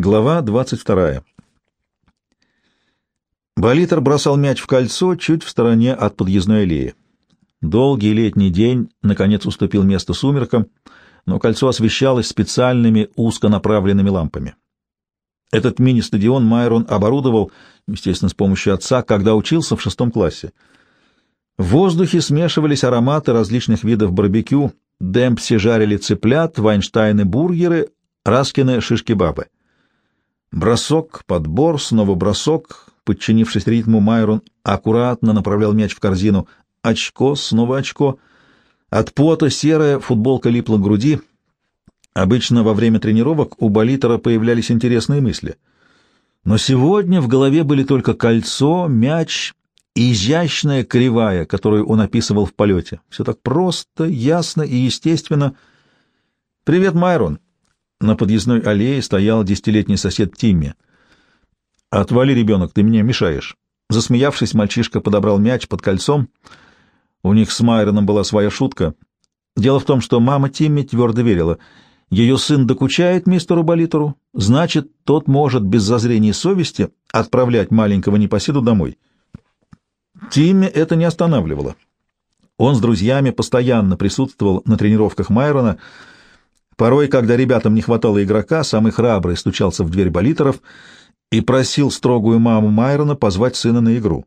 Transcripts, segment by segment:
Глава 22. Болитер бросал мяч в кольцо чуть в стороне от подъездной аллеи. Долгий летний день, наконец, уступил место сумеркам, но кольцо освещалось специальными узконаправленными лампами. Этот мини-стадион Майрон оборудовал, естественно, с помощью отца, когда учился в шестом классе. В воздухе смешивались ароматы различных видов барбекю, Демпси жарили цыплят, Вайнштайны — бургеры, Раскины — шишки-бабы. Бросок, подбор, снова бросок. Подчинившись ритму, Майрон аккуратно направлял мяч в корзину. Очко, снова очко. От пота серая футболка липла к груди. Обычно во время тренировок у Болитера появлялись интересные мысли. Но сегодня в голове были только кольцо, мяч и изящная кривая, которую он описывал в полете. Все так просто, ясно и естественно. «Привет, Майрон!» На подъездной аллее стоял десятилетний сосед Тимми. «Отвали, ребенок, ты мне мешаешь». Засмеявшись, мальчишка подобрал мяч под кольцом. У них с Майроном была своя шутка. Дело в том, что мама Тимми твердо верила. Ее сын докучает мистеру Болитору, значит, тот может без зазрения совести отправлять маленького непоседу домой. Тимми это не останавливало. Он с друзьями постоянно присутствовал на тренировках Майрона, Порой, когда ребятам не хватало игрока, самый храбрый стучался в дверь болитеров и просил строгую маму Майрона позвать сына на игру.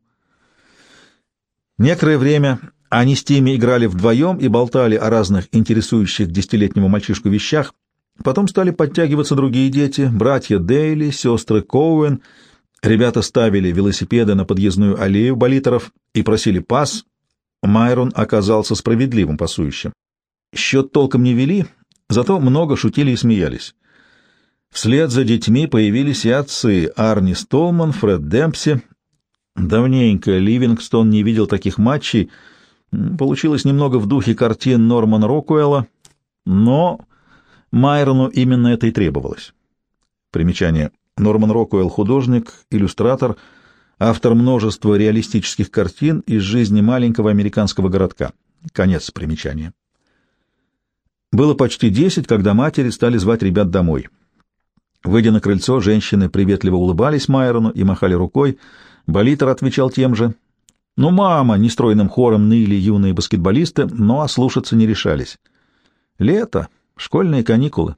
Некоторое время они с Тимми играли вдвоем и болтали о разных интересующих десятилетнего мальчишку вещах. Потом стали подтягиваться другие дети, братья Дейли, сестры Коуэн. Ребята ставили велосипеды на подъездную аллею болитеров и просили пас. Майрон оказался справедливым пасующим. Счет толком не вели, Зато много шутили и смеялись. Вслед за детьми появились и отцы Арни Столман, Фред Демпси. Давненько Ливингстон не видел таких матчей. Получилось немного в духе картин Нормана Рокуэлла, но Майрону именно это и требовалось. Примечание. Норман Рокуэлл — художник, иллюстратор, автор множества реалистических картин из жизни маленького американского городка. Конец примечания. Было почти десять, когда матери стали звать ребят домой. Выйдя на крыльцо, женщины приветливо улыбались Майрону и махали рукой. Болитер отвечал тем же. «Ну, мама!» — нестройным хором ныли юные баскетболисты, но ослушаться не решались. Лето, школьные каникулы.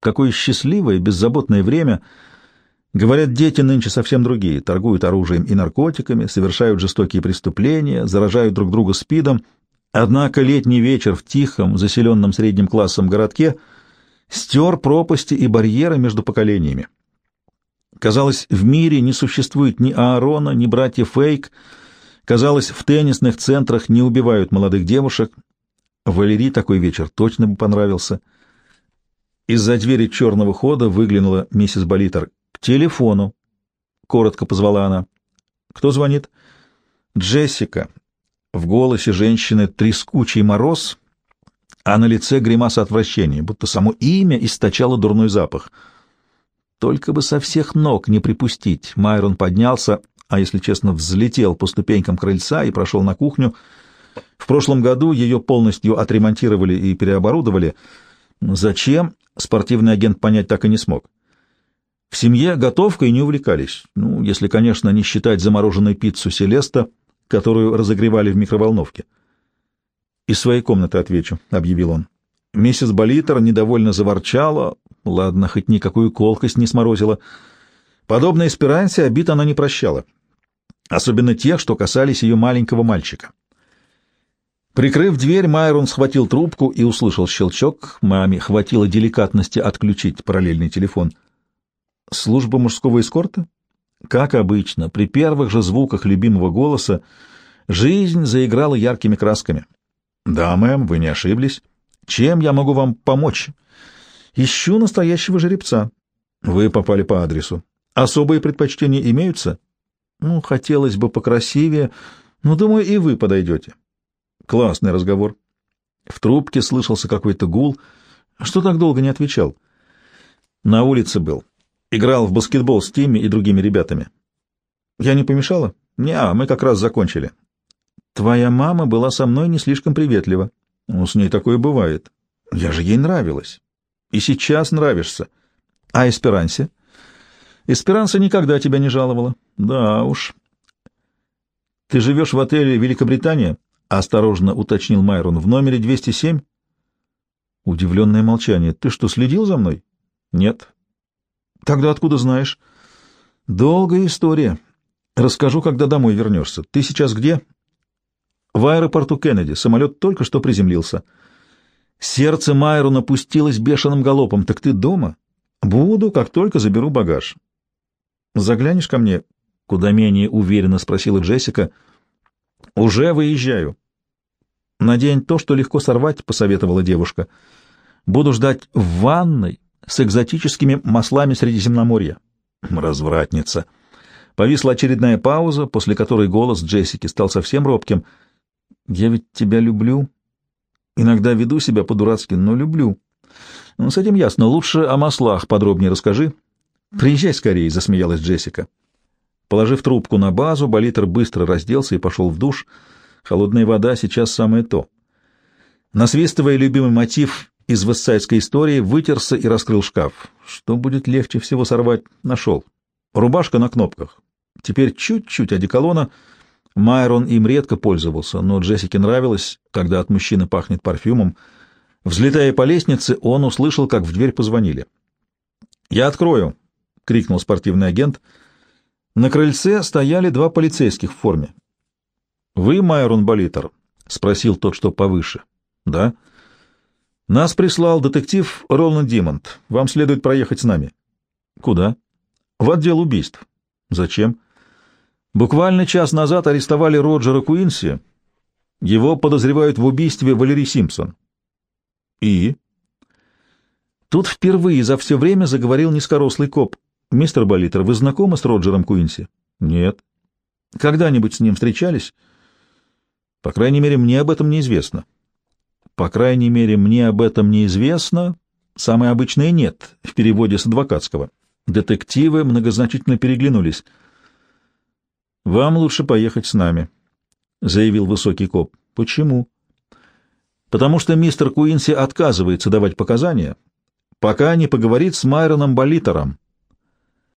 Какое счастливое, беззаботное время! Говорят, дети нынче совсем другие, торгуют оружием и наркотиками, совершают жестокие преступления, заражают друг друга спидом — Однако летний вечер в тихом, заселенном средним классом городке стер пропасти и барьеры между поколениями. Казалось, в мире не существует ни Аарона, ни братьев Фейк. Казалось, в теннисных центрах не убивают молодых девушек. Валерий такой вечер точно бы понравился. Из-за двери черного хода выглянула миссис Болитер. «К телефону!» — коротко позвала она. «Кто звонит?» «Джессика», в голосе женщины трескучий мороз, а на лице гримаса отвращения, будто само имя источало дурной запах. Только бы со всех ног не припустить. Майрон поднялся, а, если честно, взлетел по ступенькам крыльца и прошел на кухню. В прошлом году ее полностью отремонтировали и переоборудовали. Зачем, спортивный агент понять так и не смог. В семье готовкой не увлекались, ну, если, конечно, не считать замороженной пиццу Селеста — которую разогревали в микроволновке. «Из своей комнаты отвечу», — объявил он. Миссис Болитер недовольно заворчала, ладно, хоть никакую колкость не сморозила. Подобной эсперансе обид она не прощала, особенно тех, что касались ее маленького мальчика. Прикрыв дверь, Майрон схватил трубку и услышал щелчок. Маме хватило деликатности отключить параллельный телефон. «Служба мужского эскорта?» Как обычно, при первых же звуках любимого голоса жизнь заиграла яркими красками. «Да, мэм, вы не ошиблись. Чем я могу вам помочь?» «Ищу настоящего жеребца». «Вы попали по адресу. Особые предпочтения имеются?» «Ну, хотелось бы покрасивее, но, думаю, и вы подойдете». «Классный разговор». В трубке слышался какой-то гул. Что так долго не отвечал? «На улице был. Играл в баскетбол с Тимми и другими ребятами. Я не помешала? Не, мы как раз закончили. Твоя мама была со мной не слишком приветлива. Ну, с ней такое бывает. Я же ей нравилась. И сейчас нравишься. А Эсперансе? Эсперанса никогда тебя не жаловала. Да уж. Ты живешь в отеле «Великобритания»? — осторожно уточнил Майрон. — В номере 207? Удивленное молчание. — Ты что, следил за мной? — Нет. — Тогда откуда знаешь? — Долгая история. Расскажу, когда домой вернешься. Ты сейчас где? — В аэропорту Кеннеди. Самолет только что приземлился. Сердце Майрона пустилось бешеным галопом. — Так ты дома? — Буду, как только заберу багаж. — Заглянешь ко мне? — куда менее уверенно спросила Джессика. — «Уже выезжаю». «Надень то, что легко сорвать», — посоветовала девушка. «Буду ждать в ванной с экзотическими маслами Средиземноморья». «Развратница». Повисла очередная пауза, после которой голос Джессики стал совсем робким. «Я ведь тебя люблю. Иногда веду себя по-дурацки, но люблю». «Ну, с этим ясно. Лучше о маслах подробнее расскажи». «Приезжай скорее», — засмеялась Джессика. Положив трубку на базу, Болитер быстро разделся и пошел в душ. Холодная вода сейчас самое то. Насвистывая любимый мотив из вестсайдской истории, вытерся и раскрыл шкаф. Что будет легче всего сорвать? Нашел. Рубашка на кнопках. Теперь чуть-чуть одеколона. Майрон им редко пользовался, но Джессике нравилось, когда от мужчины пахнет парфюмом. Взлетая по лестнице, он услышал, как в дверь позвонили. «Я открою!» — крикнул спортивный агент — на крыльце стояли два полицейских в форме. «Вы Майрон Болитер?» — спросил тот, что повыше. «Да». «Нас прислал детектив Роланд Димонд. Вам следует проехать с нами». «Куда?» «В отдел убийств». «Зачем?» «Буквально час назад арестовали Роджера Куинси. Его подозревают в убийстве Валерии Симпсон». «И?» Тут впервые за все время заговорил низкорослый коп. «Мистер Болитер, вы знакомы с Роджером Куинси?» «Нет». «Когда-нибудь с ним встречались?» «По крайней мере, мне об этом неизвестно». «По крайней мере, мне об этом неизвестно. Самое обычное «нет» в переводе с адвокатского». Детективы многозначительно переглянулись. «Вам лучше поехать с нами», — заявил высокий коп. «Почему?» «Потому что мистер Куинси отказывается давать показания, пока не поговорит с Майроном Болитером».